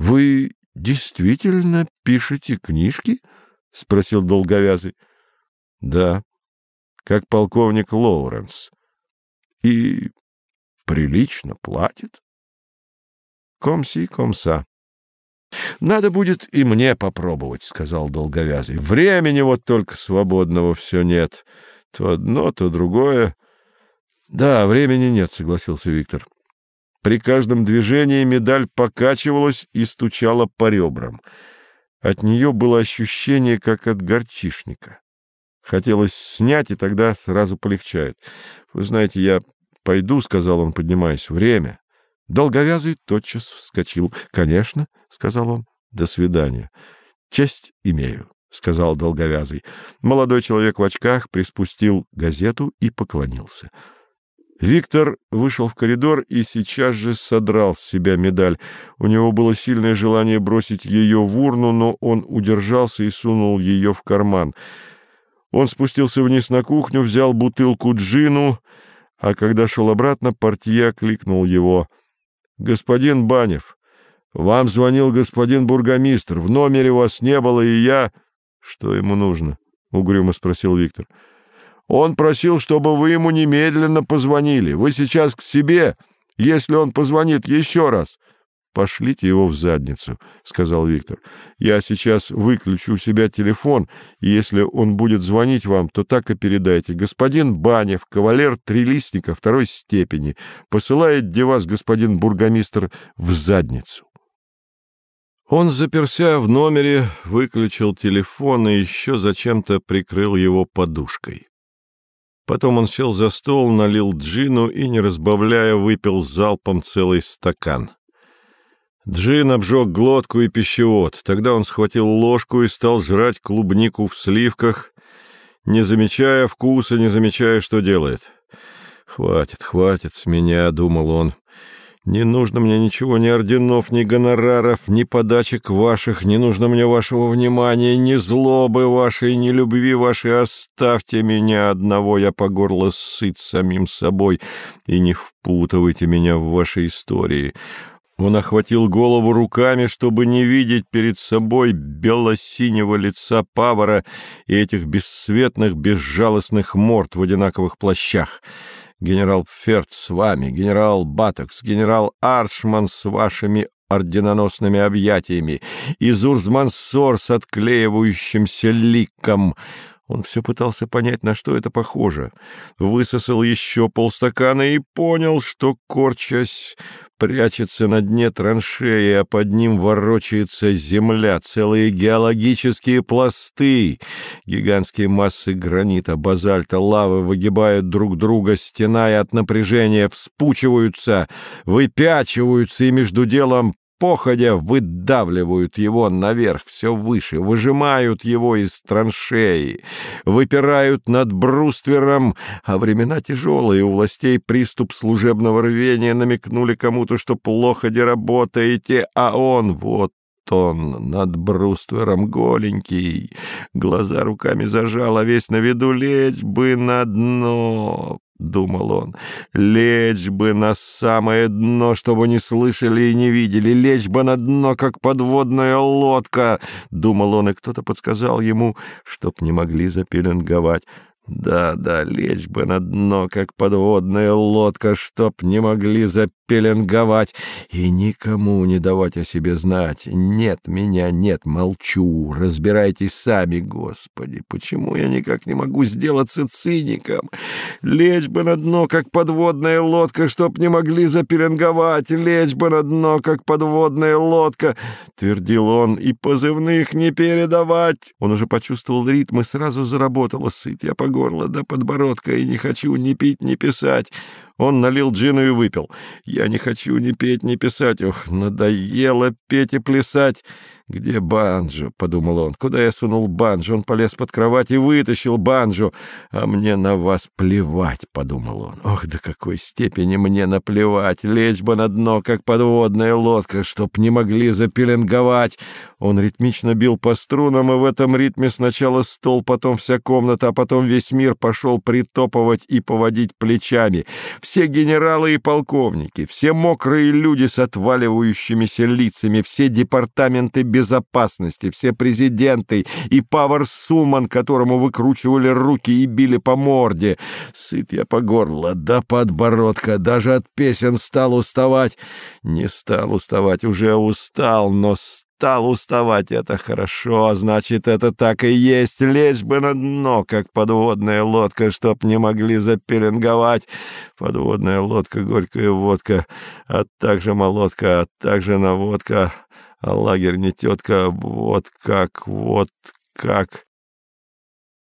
Вы действительно пишете книжки? — спросил долговязый. — Да, как полковник Лоуренс. — И прилично платит? — Комси, комса. — Надо будет и мне попробовать, — сказал долговязый. — Времени вот только свободного все нет. То одно, то другое. — Да, времени нет, — согласился Виктор. При каждом движении медаль покачивалась и стучала по ребрам. От нее было ощущение, как от горчишника. Хотелось снять, и тогда сразу полегчает. — Вы знаете, я пойду, — сказал он, поднимаясь, — время. Долговязый тотчас вскочил. — Конечно, — сказал он. — До свидания. — Честь имею, — сказал Долговязый. Молодой человек в очках приспустил газету и поклонился. Виктор вышел в коридор и сейчас же содрал с себя медаль. У него было сильное желание бросить ее в урну, но он удержался и сунул ее в карман. Он спустился вниз на кухню, взял бутылку джину, а когда шел обратно, портье кликнул его —— Господин Банев, вам звонил господин бургомистр. В номере вас не было, и я... — Что ему нужно? — угрюмо спросил Виктор. — Он просил, чтобы вы ему немедленно позвонили. Вы сейчас к себе, если он позвонит еще раз. — Пошлите его в задницу, — сказал Виктор. — Я сейчас выключу у себя телефон, и если он будет звонить вам, то так и передайте. Господин Банев, кавалер Трилистника второй степени, посылает где вас господин бургомистр в задницу. Он заперся в номере, выключил телефон и еще зачем-то прикрыл его подушкой. Потом он сел за стол, налил джину и, не разбавляя, выпил залпом целый стакан. Джин обжег глотку и пищевод. Тогда он схватил ложку и стал жрать клубнику в сливках, не замечая вкуса, не замечая, что делает. «Хватит, хватит с меня», — думал он. «Не нужно мне ничего, ни орденов, ни гонораров, ни подачек ваших, не нужно мне вашего внимания, ни злобы вашей, ни любви вашей. Оставьте меня одного, я по горло сыт самим собой, и не впутывайте меня в ваши истории. Он охватил голову руками, чтобы не видеть перед собой бело-синего лица Павара и этих бесцветных, безжалостных морд в одинаковых плащах. Генерал Ферт с вами, генерал Батокс, генерал Аршман с вашими орденоносными объятиями, и Зурзмансор с отклеивающимся ликом — он все пытался понять, на что это похоже. Высосал еще полстакана и понял, что, корчась, прячется на дне траншеи, а под ним ворочается земля, целые геологические пласты. Гигантские массы гранита, базальта, лавы выгибают друг друга, стеная от напряжения, вспучиваются, выпячиваются и между делом походя выдавливают его наверх все выше, выжимают его из траншеи, выпирают над бруствером, а времена тяжелые, у властей приступ служебного рвения намекнули кому-то, что плохо де работаете, а он вот он над бруствером голенький, глаза руками зажал, а весь на виду лечь бы на дно. — думал он, — лечь бы на самое дно, чтобы не слышали и не видели, лечь бы на дно, как подводная лодка, — думал он, и кто-то подсказал ему, чтоб не могли запеленговать. Да, да, лечь бы на дно, как подводная лодка, чтоб не могли запеленговать и никому не давать о себе знать. Нет меня, нет, молчу, разбирайтесь сами, Господи, почему я никак не могу сделаться циником? Лечь бы на дно, как подводная лодка, чтоб не могли запеленговать, лечь бы на дно, как подводная лодка, — твердил он, — и позывных не передавать. Он уже почувствовал ритм и сразу заработала сыть. Я горло до подбородка и не хочу ни пить, ни писать. Он налил джину и выпил. Я не хочу ни петь, ни писать. Ох, надоело петь и плясать. «Где банджо?» — подумал он. «Куда я сунул банджо?» Он полез под кровать и вытащил банджо. «А мне на вас плевать», — подумал он. «Ох, до какой степени мне наплевать! Лечь бы на дно, как подводная лодка, чтоб не могли запеленговать!» Он ритмично бил по струнам, и в этом ритме сначала стол, потом вся комната, а потом весь мир пошел притопывать и поводить плечами. Все генералы и полковники, все мокрые люди с отваливающимися лицами, все департаменты без безопасности, все президенты и Павар Суман, которому выкручивали руки и били по морде. Сыт я по горло, да подбородка, даже от песен стал уставать. Не стал уставать, уже устал, но стал уставать, это хорошо, значит, это так и есть, лезь бы на дно, как подводная лодка, чтоб не могли запеленговать. Подводная лодка, горькая водка, а также молотка, а также наводка, а лагерь не тетка, вот как, вот как.